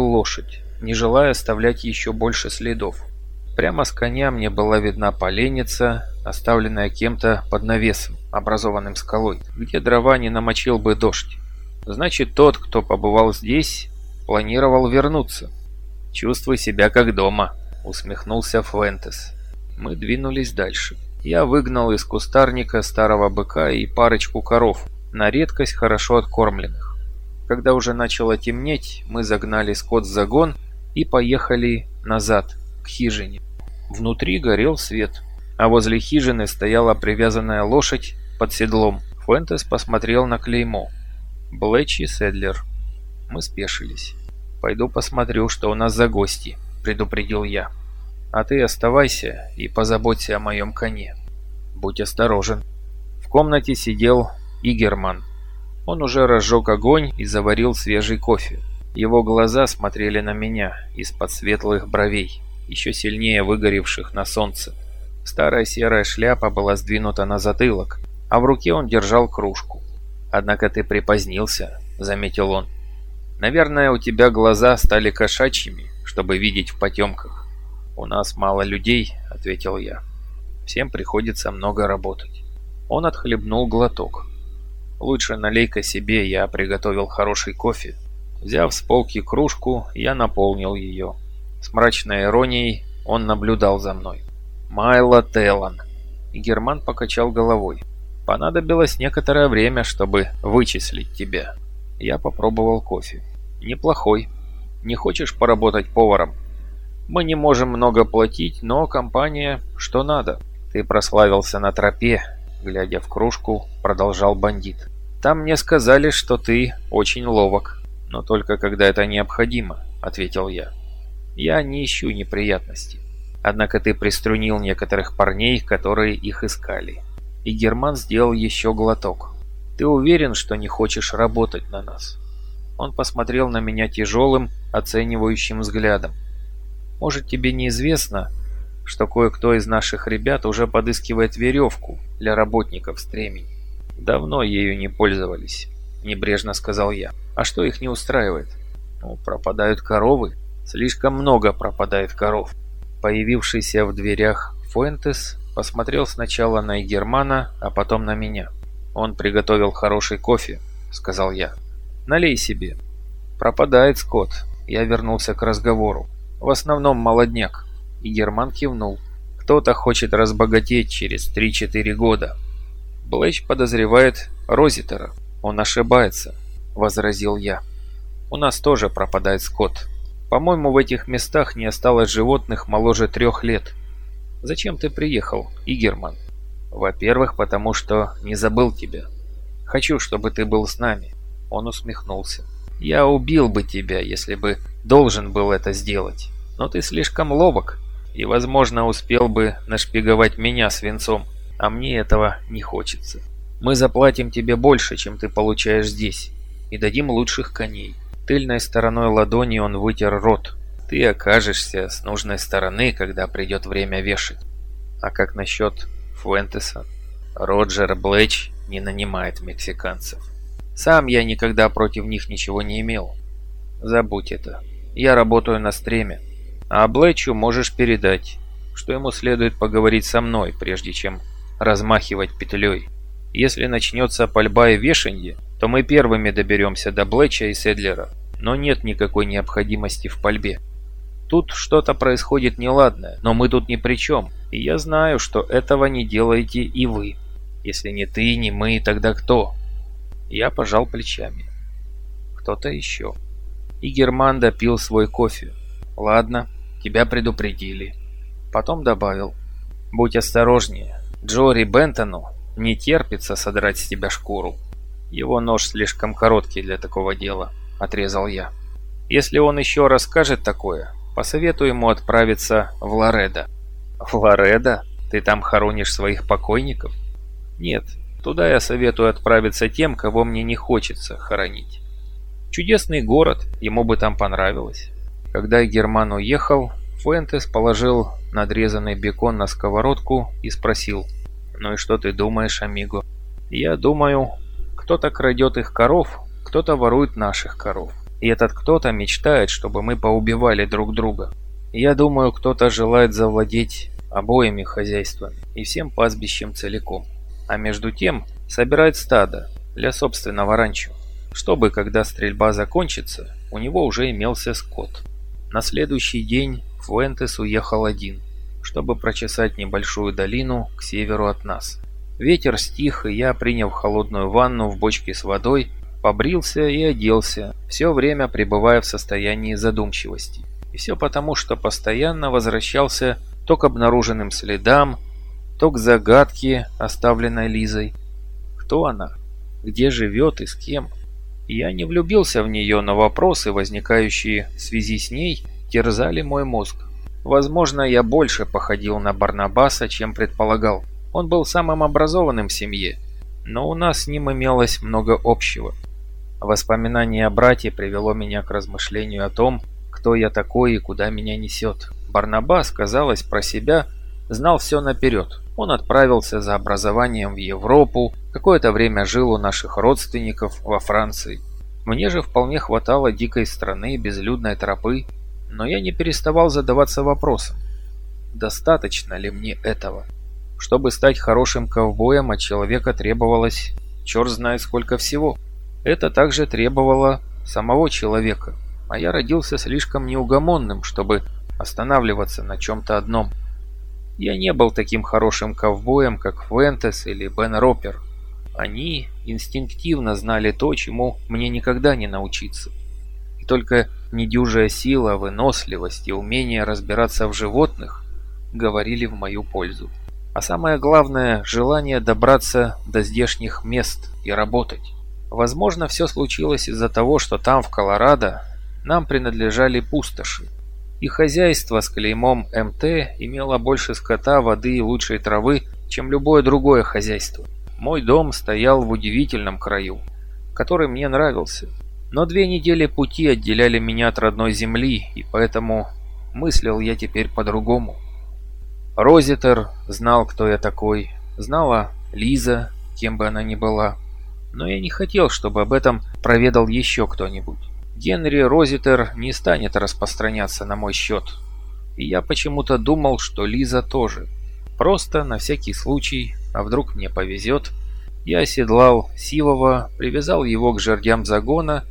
лошадь, не желая оставлять еще больше следов. Прямо с коня мне была видна поленница, оставленная кем-то под навесом, образованным скалой, где дрова не намочил бы дождь. Значит, тот, кто побывал здесь, планировал вернуться. «Чувствуй себя как дома», — усмехнулся Фуэнтес. Мы двинулись дальше. Я выгнал из кустарника старого быка и парочку коров, на редкость хорошо откормленных. Когда уже начало темнеть, мы загнали скот в загон и поехали назад, к хижине. Внутри горел свет, а возле хижины стояла привязанная лошадь под седлом. Фуэнтес посмотрел на клеймо. Блэчи Седлер. Мы спешились. «Пойду посмотрю, что у нас за гости», — предупредил я. «А ты оставайся и позаботься о моем коне. Будь осторожен». В комнате сидел Игерман. Он уже разжег огонь и заварил свежий кофе. Его глаза смотрели на меня из-под светлых бровей, еще сильнее выгоревших на солнце. Старая серая шляпа была сдвинута на затылок, а в руке он держал кружку. «Однако ты припозднился», — заметил он. «Наверное, у тебя глаза стали кошачьими, чтобы видеть в потемках». «У нас мало людей», — ответил я. «Всем приходится много работать». Он отхлебнул глоток. «Лучше налей-ка себе, я приготовил хороший кофе». Взяв с полки кружку, я наполнил ее. С мрачной иронией он наблюдал за мной. «Майло Теллан». И Герман покачал головой. «Понадобилось некоторое время, чтобы вычислить тебя». Я попробовал кофе. «Неплохой. Не хочешь поработать поваром?» «Мы не можем много платить, но компания что надо». «Ты прославился на тропе», — глядя в кружку, продолжал бандит. «Там мне сказали, что ты очень ловок, но только когда это необходимо», — ответил я. «Я не ищу неприятностей. Однако ты приструнил некоторых парней, которые их искали. И Герман сделал еще глоток. Ты уверен, что не хочешь работать на нас?» Он посмотрел на меня тяжелым, оценивающим взглядом. «Может, тебе неизвестно, что кое-кто из наших ребят уже подыскивает веревку для работников стремени?» «Давно ею не пользовались», — небрежно сказал я. «А что их не устраивает?» «Ну, пропадают коровы. Слишком много пропадает коров. Появившийся в дверях Фуэнтес посмотрел сначала на Германа, а потом на меня. «Он приготовил хороший кофе», — сказал я. «Налей себе». «Пропадает скот». Я вернулся к разговору. «В основном молодняк». И Герман кивнул. «Кто-то хочет разбогатеть через 3-4 года». Блэч подозревает Розитера. «Он ошибается», — возразил я. «У нас тоже пропадает скот». По-моему, в этих местах не осталось животных моложе трех лет. Зачем ты приехал, Игерман? Во-первых, потому что не забыл тебя. Хочу, чтобы ты был с нами. Он усмехнулся. Я убил бы тебя, если бы должен был это сделать. Но ты слишком ловок и, возможно, успел бы нашпиговать меня свинцом, а мне этого не хочется. Мы заплатим тебе больше, чем ты получаешь здесь, и дадим лучших коней. Тыльной стороной ладони он вытер рот. Ты окажешься с нужной стороны, когда придет время вешать. А как насчет Фуэнтеса? Роджер Блэч не нанимает мексиканцев. Сам я никогда против них ничего не имел. Забудь это. Я работаю на стреме. А Блэчу можешь передать, что ему следует поговорить со мной, прежде чем размахивать петлей. Если начнется пальба и вешанье, то мы первыми доберемся до Блэча и Седлера, но нет никакой необходимости в пальбе. Тут что-то происходит неладное, но мы тут ни при чем, и я знаю, что этого не делаете и вы. Если не ты, не мы, тогда кто? Я пожал плечами. Кто-то еще. И Герман допил свой кофе. Ладно, тебя предупредили. Потом добавил. Будь осторожнее. Джори Бентону не терпится содрать с тебя шкуру. Его нож слишком короткий для такого дела, отрезал я. Если он еще расскажет такое, посоветую ему отправиться в Лоредо. В Лоредо? Ты там хоронишь своих покойников? Нет, туда я советую отправиться тем, кого мне не хочется хоронить. Чудесный город, ему бы там понравилось. Когда Герман уехал, Фуэнтес положил надрезанный бекон на сковородку и спросил, «Ну и что ты думаешь, амиго?» «Я думаю, кто-то крадет их коров, кто-то ворует наших коров. И этот кто-то мечтает, чтобы мы поубивали друг друга. Я думаю, кто-то желает завладеть обоими хозяйствами и всем пастбищем целиком. А между тем собирает стадо для собственного ранчо, чтобы, когда стрельба закончится, у него уже имелся скот. На следующий день Фуэнтес уехал один, чтобы прочесать небольшую долину к северу от нас. Ветер стих, и я, приняв холодную ванну в бочке с водой, побрился и оделся, все время пребывая в состоянии задумчивости. И все потому, что постоянно возвращался то к обнаруженным следам, то к загадке, оставленной Лизой. Кто она? Где живет и с кем? Я не влюбился в нее, но вопросы, возникающие в связи с ней, терзали мой мозг. Возможно, я больше походил на Барнабаса, чем предполагал. Он был самым образованным в семье, но у нас с ним имелось много общего. Воспоминание о брате привело меня к размышлению о том, кто я такой и куда меня несет. Барнабас, казалось, про себя знал все наперед. Он отправился за образованием в Европу, какое-то время жил у наших родственников во Франции. Мне же вполне хватало дикой страны, безлюдной тропы, но я не переставал задаваться вопросом, достаточно ли мне этого? Чтобы стать хорошим ковбоем, от человека требовалось черт знает сколько всего. Это также требовало самого человека, а я родился слишком неугомонным, чтобы останавливаться на чем-то одном. Я не был таким хорошим ковбоем, как Фуэнтес или Бен Ропер. Они инстинктивно знали то, чему мне никогда не научиться. И только недюжая сила, выносливость и умение разбираться в животных говорили в мою пользу. А самое главное – желание добраться до здешних мест и работать. Возможно, все случилось из-за того, что там, в Колорадо, нам принадлежали пустоши. И хозяйство с клеймом МТ имело больше скота, воды и лучшей травы, чем любое другое хозяйство. Мой дом стоял в удивительном краю, который мне нравился. Но две недели пути отделяли меня от родной земли, и поэтому мыслил я теперь по-другому. Розитер знал, кто я такой, знала Лиза, кем бы она ни была. Но я не хотел, чтобы об этом проведал еще кто-нибудь. Генри Розитер не станет распространяться на мой счет. И я почему-то думал, что Лиза тоже. Просто на всякий случай, а вдруг мне повезет, я оседлал Сивова, привязал его к жердям загона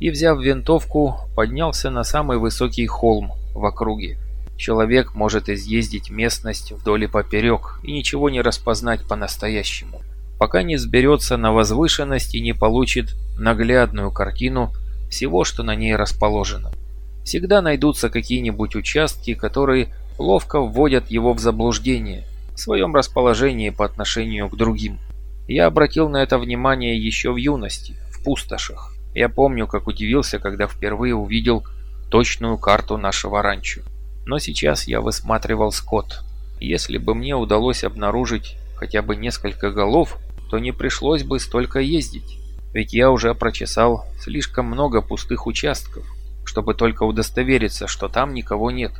и, взяв винтовку, поднялся на самый высокий холм в округе. Человек может изъездить местность вдоль и поперек и ничего не распознать по-настоящему, пока не сберется на возвышенность и не получит наглядную картину всего, что на ней расположено. Всегда найдутся какие-нибудь участки, которые ловко вводят его в заблуждение в своем расположении по отношению к другим. Я обратил на это внимание еще в юности, в пустошах. Я помню, как удивился, когда впервые увидел точную карту нашего ранчо. Но сейчас я высматривал скот. Если бы мне удалось обнаружить хотя бы несколько голов, то не пришлось бы столько ездить. Ведь я уже прочесал слишком много пустых участков, чтобы только удостовериться, что там никого нет.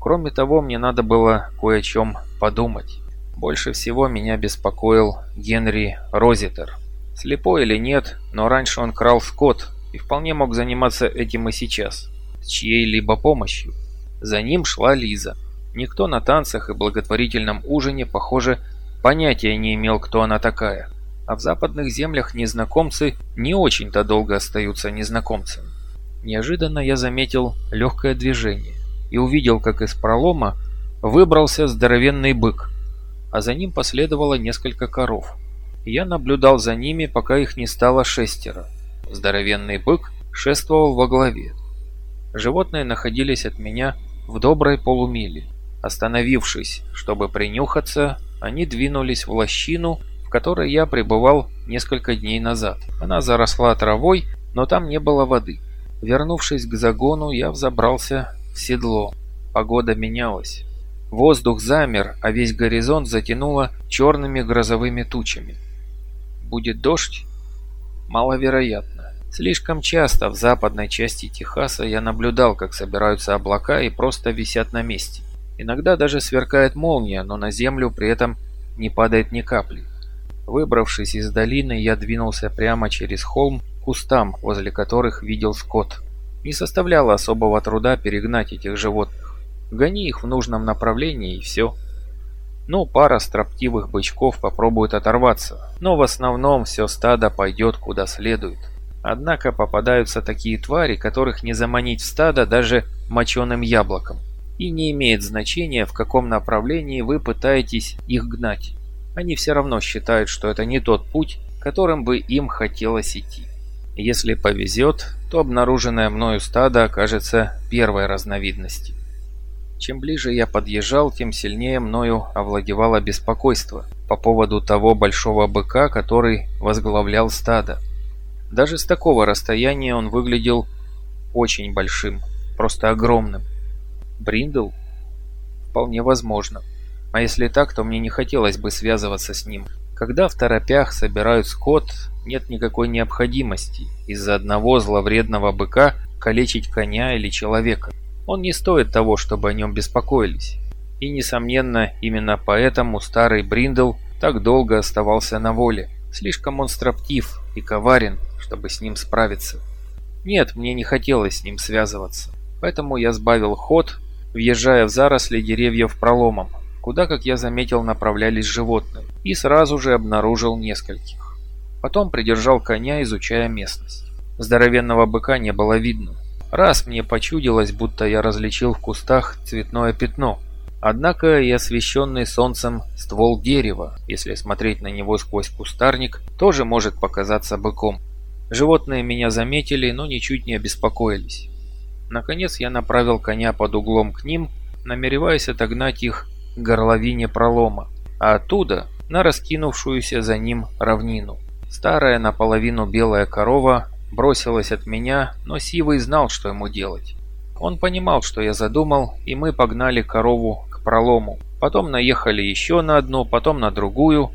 Кроме того, мне надо было кое о чем подумать. Больше всего меня беспокоил Генри Розитер. Слепой или нет, но раньше он крал скот и вполне мог заниматься этим и сейчас, с чьей-либо помощью. За ним шла Лиза. Никто на танцах и благотворительном ужине, похоже, понятия не имел, кто она такая а в западных землях незнакомцы не очень-то долго остаются незнакомцами. Неожиданно я заметил легкое движение и увидел, как из пролома выбрался здоровенный бык, а за ним последовало несколько коров. Я наблюдал за ними, пока их не стало шестеро. Здоровенный бык шествовал во главе. Животные находились от меня в доброй полумиле. Остановившись, чтобы принюхаться, они двинулись в лощину, в которой я пребывал несколько дней назад. Она заросла травой, но там не было воды. Вернувшись к загону, я взобрался в седло. Погода менялась. Воздух замер, а весь горизонт затянуло черными грозовыми тучами. Будет дождь? Маловероятно. Слишком часто в западной части Техаса я наблюдал, как собираются облака и просто висят на месте. Иногда даже сверкает молния, но на землю при этом не падает ни капли. Выбравшись из долины, я двинулся прямо через холм к кустам, возле которых видел скот. Не составляло особого труда перегнать этих животных. Гони их в нужном направлении и все. Ну, пара строптивых бычков попробует оторваться, но в основном все стадо пойдет куда следует. Однако попадаются такие твари, которых не заманить в стадо даже моченым яблоком. И не имеет значения, в каком направлении вы пытаетесь их гнать. Они все равно считают, что это не тот путь, которым бы им хотелось идти. Если повезет, то обнаруженное мною стадо окажется первой разновидности. Чем ближе я подъезжал, тем сильнее мною овладевало беспокойство по поводу того большого быка, который возглавлял стадо. Даже с такого расстояния он выглядел очень большим, просто огромным. Бриндл? Вполне возможно. А если так, то мне не хотелось бы связываться с ним. Когда в торопях собирают скот, нет никакой необходимости из-за одного зловредного быка калечить коня или человека. Он не стоит того, чтобы о нем беспокоились. И, несомненно, именно поэтому старый Бриндл так долго оставался на воле. Слишком он строптив и коварен, чтобы с ним справиться. Нет, мне не хотелось с ним связываться. Поэтому я сбавил ход, въезжая в заросли деревьев проломом, куда, как я заметил, направлялись животные, и сразу же обнаружил нескольких. Потом придержал коня, изучая местность. Здоровенного быка не было видно. Раз мне почудилось, будто я различил в кустах цветное пятно. Однако и освещенный солнцем ствол дерева, если смотреть на него сквозь кустарник, тоже может показаться быком. Животные меня заметили, но ничуть не обеспокоились. Наконец я направил коня под углом к ним, намереваясь отогнать их к горловине пролома, а оттуда на раскинувшуюся за ним равнину. Старая наполовину белая корова бросилась от меня, но Сивый знал, что ему делать. Он понимал, что я задумал, и мы погнали корову к пролому. Потом наехали еще на одну, потом на другую,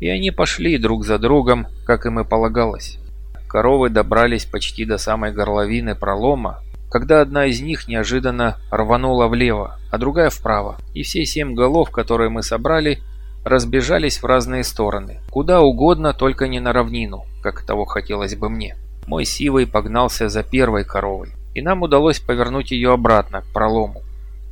и они пошли друг за другом, как им и полагалось. Коровы добрались почти до самой горловины пролома, когда одна из них неожиданно рванула влево, а другая вправо, и все семь голов, которые мы собрали, разбежались в разные стороны, куда угодно, только не на равнину, как того хотелось бы мне. Мой сивый погнался за первой коровой, и нам удалось повернуть ее обратно, к пролому.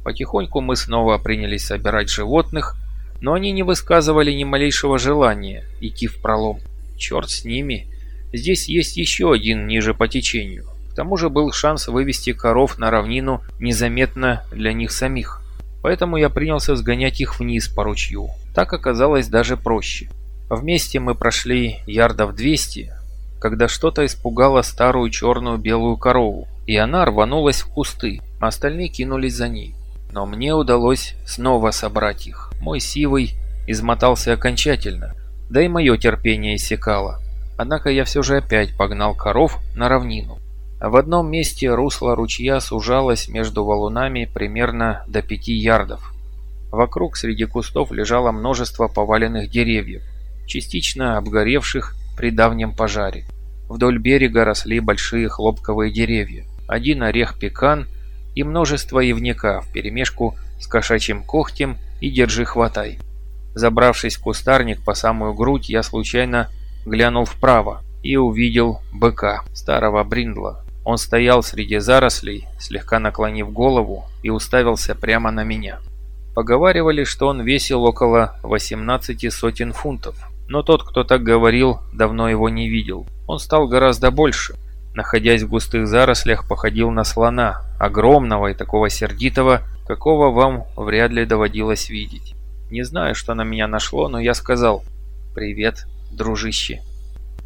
Потихоньку мы снова принялись собирать животных, но они не высказывали ни малейшего желания идти в пролом. Черт с ними, Здесь есть еще один ниже по течению. К тому же был шанс вывести коров на равнину незаметно для них самих. Поэтому я принялся сгонять их вниз по ручью. Так оказалось даже проще. Вместе мы прошли ярдов 200, когда что-то испугало старую черную белую корову, и она рванулась в кусты, а остальные кинулись за ней. Но мне удалось снова собрать их. Мой сивый измотался окончательно, да и мое терпение иссякало. Однако я все же опять погнал коров на равнину. В одном месте русло ручья сужалось между валунами примерно до пяти ярдов. Вокруг среди кустов лежало множество поваленных деревьев, частично обгоревших при давнем пожаре. Вдоль берега росли большие хлопковые деревья, один орех-пекан и множество ивника вперемешку с кошачьим когтем и держи-хватай. Забравшись в кустарник по самую грудь, я случайно глянул вправо и увидел быка, старого Бриндла. Он стоял среди зарослей, слегка наклонив голову и уставился прямо на меня. Поговаривали, что он весил около 18 сотен фунтов, но тот, кто так говорил, давно его не видел. Он стал гораздо больше. Находясь в густых зарослях, походил на слона, огромного и такого сердитого, какого вам вряд ли доводилось видеть. Не знаю, что на меня нашло, но я сказал «Привет, дружище».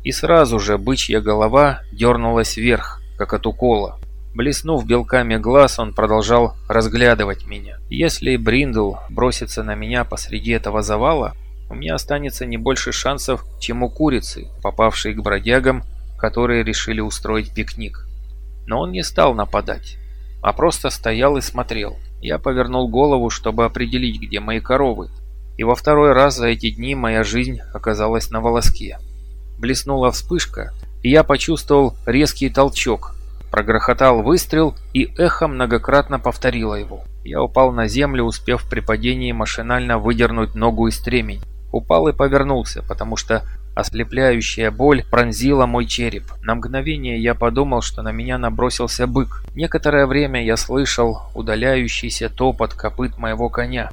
И сразу же бычья голова дернулась вверх, как от укола. Блеснув белками глаз, он продолжал разглядывать меня. Если Бриндл бросится на меня посреди этого завала, у меня останется не больше шансов, чем у курицы, попавшей к бродягам, которые решили устроить пикник. Но он не стал нападать, а просто стоял и смотрел. Я повернул голову, чтобы определить, где мои коровы, и во второй раз за эти дни моя жизнь оказалась на волоске. Блеснула вспышка, и я почувствовал резкий толчок. Прогрохотал выстрел, и эхо многократно повторило его. Я упал на землю, успев при падении машинально выдернуть ногу из стремень. Упал и повернулся, потому что Ослепляющая боль пронзила мой череп. На мгновение я подумал, что на меня набросился бык. Некоторое время я слышал удаляющийся топот копыт моего коня,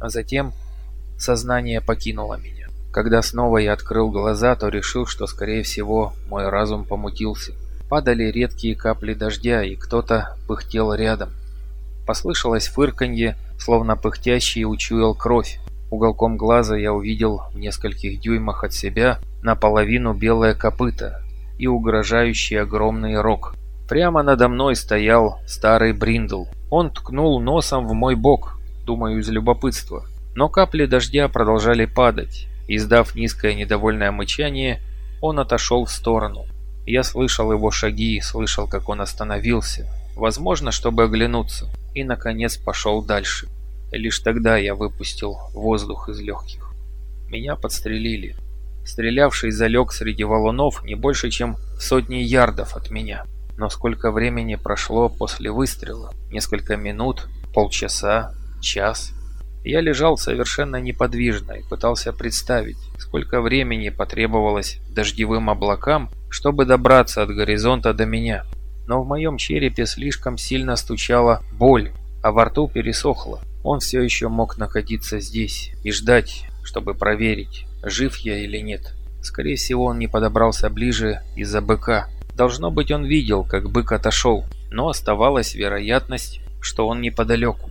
а затем сознание покинуло меня. Когда снова я открыл глаза, то решил, что, скорее всего, мой разум помутился. Падали редкие капли дождя, и кто-то пыхтел рядом. Послышалось фырканье, словно пыхтящий учуял кровь. Уголком глаза я увидел в нескольких дюймах от себя наполовину белое копыто и угрожающий огромный рог. Прямо надо мной стоял старый Бриндл. Он ткнул носом в мой бок, думаю, из любопытства. Но капли дождя продолжали падать. Издав низкое недовольное мычание, он отошел в сторону. Я слышал его шаги, слышал, как он остановился, возможно, чтобы оглянуться, и, наконец, пошел дальше. Лишь тогда я выпустил воздух из легких. Меня подстрелили. Стрелявший залег среди валунов не больше, чем в сотни ярдов от меня. Но сколько времени прошло после выстрела? Несколько минут, полчаса, час? Я лежал совершенно неподвижно и пытался представить, сколько времени потребовалось дождевым облакам, чтобы добраться от горизонта до меня. Но в моем черепе слишком сильно стучала боль, а во рту пересохло. Он все еще мог находиться здесь и ждать, чтобы проверить, жив я или нет. Скорее всего, он не подобрался ближе из-за быка. Должно быть, он видел, как бык отошел, но оставалась вероятность, что он неподалеку.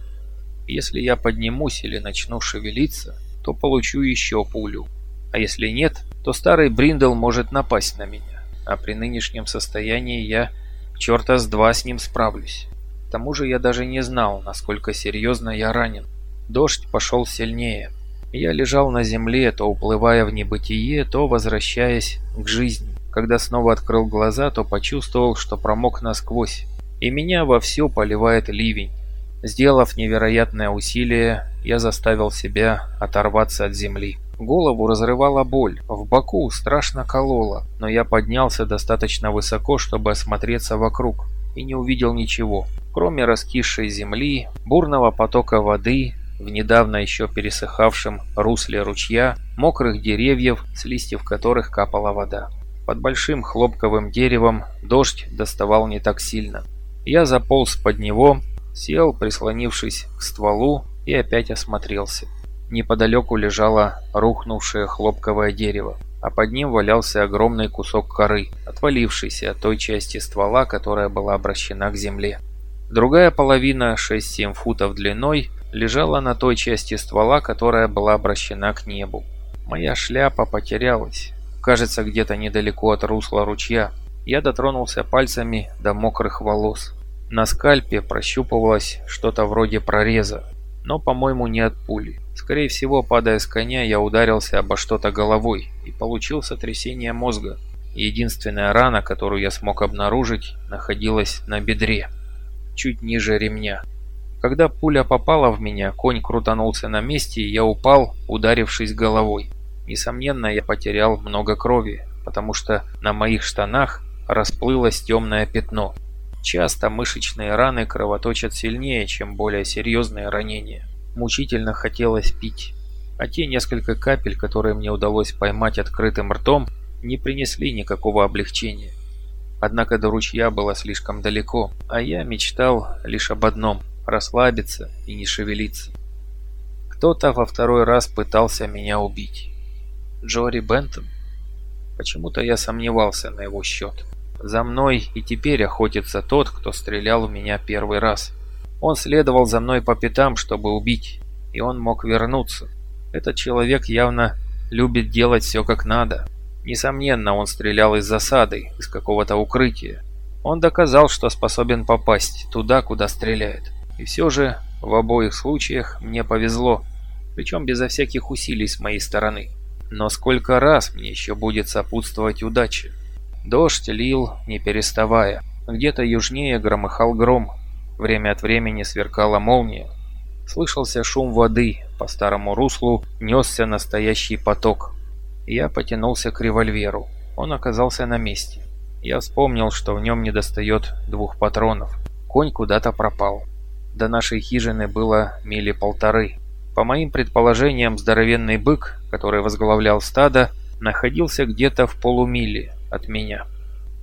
Если я поднимусь или начну шевелиться, то получу еще пулю. А если нет, то старый Бриндл может напасть на меня. А при нынешнем состоянии я черта с два с ним справлюсь. К тому же я даже не знал, насколько серьезно я ранен. Дождь пошел сильнее. Я лежал на земле, то уплывая в небытие, то возвращаясь к жизни. Когда снова открыл глаза, то почувствовал, что промок насквозь. И меня вовсю поливает ливень. Сделав невероятное усилие, я заставил себя оторваться от земли. Голову разрывала боль, в боку страшно кололо, но я поднялся достаточно высоко, чтобы осмотреться вокруг, и не увидел ничего, кроме раскисшей земли, бурного потока воды в недавно еще пересыхавшем русле ручья, мокрых деревьев, с листьев которых капала вода. Под большим хлопковым деревом дождь доставал не так сильно. Я заполз под него Сел, прислонившись к стволу, и опять осмотрелся. Неподалеку лежало рухнувшее хлопковое дерево, а под ним валялся огромный кусок коры, отвалившийся от той части ствола, которая была обращена к земле. Другая половина, 6-7 футов длиной, лежала на той части ствола, которая была обращена к небу. Моя шляпа потерялась, кажется, где-то недалеко от русла ручья. Я дотронулся пальцами до мокрых волос. На скальпе прощупывалось что-то вроде прореза, но, по-моему, не от пули. Скорее всего, падая с коня, я ударился обо что-то головой и получил сотрясение мозга. Единственная рана, которую я смог обнаружить, находилась на бедре, чуть ниже ремня. Когда пуля попала в меня, конь крутанулся на месте, и я упал, ударившись головой. Несомненно, я потерял много крови, потому что на моих штанах расплылось темное пятно. Часто мышечные раны кровоточат сильнее, чем более серьезные ранения. Мучительно хотелось пить. А те несколько капель, которые мне удалось поймать открытым ртом, не принесли никакого облегчения. Однако до ручья было слишком далеко, а я мечтал лишь об одном – расслабиться и не шевелиться. Кто-то во второй раз пытался меня убить. Джори Бентон? Почему-то я сомневался на его счет. За мной и теперь охотится тот, кто стрелял в меня первый раз. Он следовал за мной по пятам, чтобы убить, и он мог вернуться. Этот человек явно любит делать все как надо. Несомненно, он стрелял из засады, из какого-то укрытия. Он доказал, что способен попасть туда, куда стреляет. И все же, в обоих случаях мне повезло, причем безо всяких усилий с моей стороны. Но сколько раз мне еще будет сопутствовать удача? Дождь лил, не переставая. Где-то южнее громыхал гром. Время от времени сверкала молния. Слышался шум воды, по старому руслу несся настоящий поток. Я потянулся к револьверу. Он оказался на месте. Я вспомнил, что в нем недостает двух патронов. Конь куда-то пропал. До нашей хижины было мили полторы. По моим предположениям, здоровенный бык, который возглавлял стадо, находился где-то в полумиле от меня.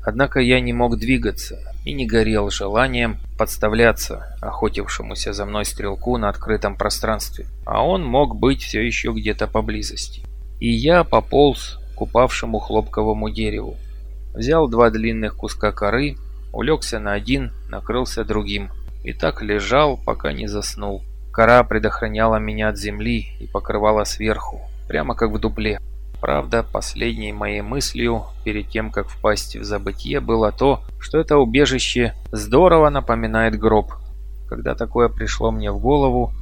Однако я не мог двигаться и не горел желанием подставляться охотившемуся за мной стрелку на открытом пространстве, а он мог быть все еще где-то поблизости. И я пополз к упавшему хлопковому дереву. Взял два длинных куска коры, улегся на один, накрылся другим. И так лежал, пока не заснул. Кора предохраняла меня от земли и покрывала сверху, прямо как в дупле. Правда, последней моей мыслью перед тем, как впасть в забытье, было то, что это убежище здорово напоминает гроб. Когда такое пришло мне в голову,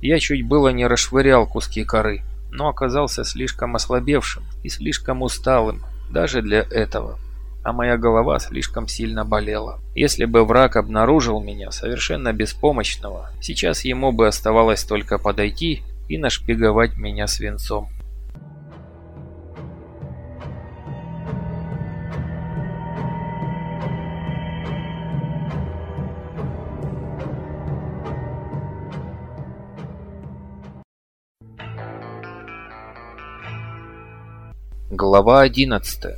я чуть было не расшвырял куски коры, но оказался слишком ослабевшим и слишком усталым даже для этого. А моя голова слишком сильно болела. Если бы враг обнаружил меня совершенно беспомощного, сейчас ему бы оставалось только подойти и нашпиговать меня свинцом. Глава 11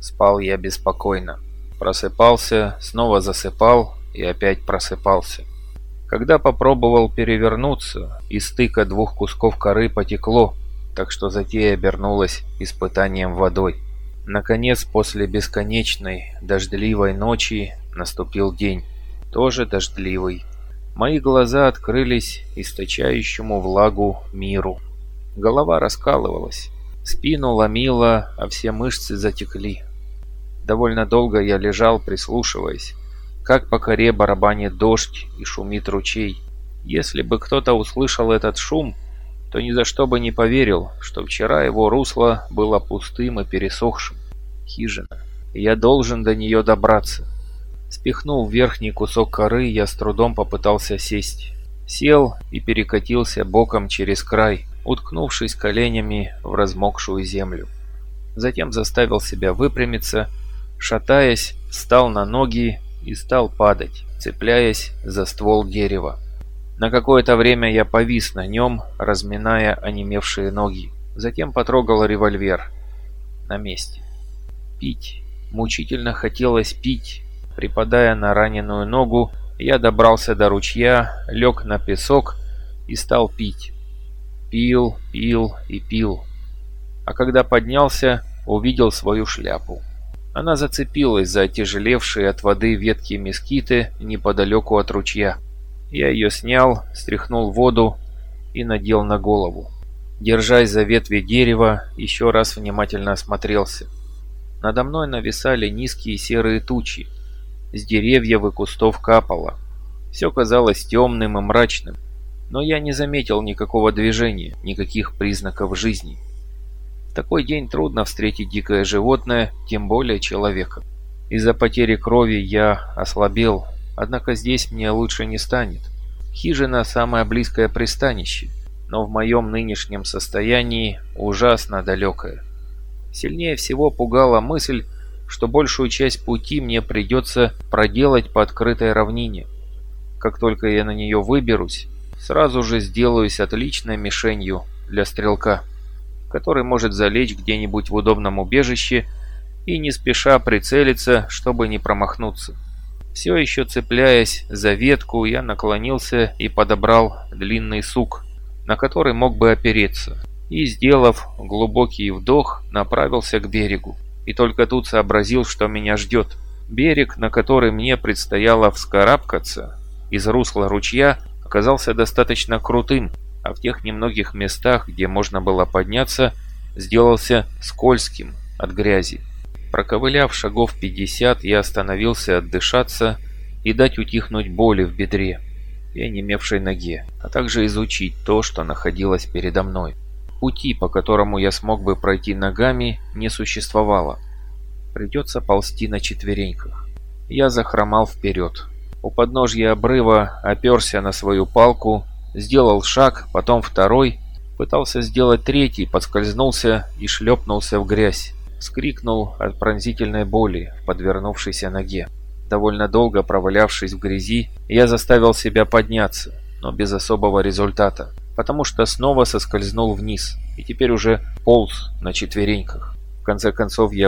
Спал я беспокойно. Просыпался, снова засыпал и опять просыпался. Когда попробовал перевернуться, из стыка двух кусков коры потекло, так что затея обернулась испытанием водой. Наконец, после бесконечной дождливой ночи наступил день, тоже дождливый. Мои глаза открылись источающему влагу миру. Голова раскалывалась, спину ломило, а все мышцы затекли. Довольно долго я лежал, прислушиваясь, как по коре барабанит дождь и шумит ручей. Если бы кто-то услышал этот шум, то ни за что бы не поверил, что вчера его русло было пустым и пересохшим. Хижина. Я должен до нее добраться. Спихнув верхний кусок коры, я с трудом попытался сесть. Сел и перекатился боком через край, уткнувшись коленями в размокшую землю. Затем заставил себя выпрямиться, шатаясь, встал на ноги и стал падать, цепляясь за ствол дерева. На какое-то время я повис на нем, разминая онемевшие ноги. Затем потрогал револьвер. На месте. Пить. Мучительно хотелось пить. Припадая на раненую ногу, я добрался до ручья, лег на песок и стал пить. Пил, пил и пил. А когда поднялся, увидел свою шляпу. Она зацепилась за отяжелевшие от воды ветки мескиты неподалеку от ручья. Я ее снял, стряхнул воду и надел на голову. Держась за ветви дерева, еще раз внимательно осмотрелся. Надо мной нависали низкие серые тучи, с деревьев и кустов капало. Все казалось темным и мрачным, но я не заметил никакого движения, никаких признаков жизни. В такой день трудно встретить дикое животное, тем более человека. Из-за потери крови я ослабел, однако здесь мне лучше не станет. Хижина – самое близкое пристанище, но в моем нынешнем состоянии ужасно далекое. Сильнее всего пугала мысль, что большую часть пути мне придется проделать по открытой равнине. Как только я на нее выберусь, сразу же сделаюсь отличной мишенью для стрелка, который может залечь где-нибудь в удобном убежище и не спеша прицелиться, чтобы не промахнуться. Все еще цепляясь за ветку, я наклонился и подобрал длинный сук, на который мог бы опереться, и, сделав глубокий вдох, направился к берегу и только тут сообразил, что меня ждет. Берег, на который мне предстояло вскарабкаться, из русла ручья оказался достаточно крутым, а в тех немногих местах, где можно было подняться, сделался скользким от грязи. Проковыляв шагов 50, я остановился отдышаться и дать утихнуть боли в бедре и онемевшей ноге, а также изучить то, что находилось передо мной. Пути, по которому я смог бы пройти ногами, не существовало. Придется ползти на четвереньках. Я захромал вперед. У подножья обрыва оперся на свою палку, сделал шаг, потом второй, пытался сделать третий, подскользнулся и шлепнулся в грязь. Скрикнул от пронзительной боли в подвернувшейся ноге. Довольно долго провалявшись в грязи, я заставил себя подняться, но без особого результата, потому что снова соскользнул вниз и теперь уже полз на четвереньках. В конце концов я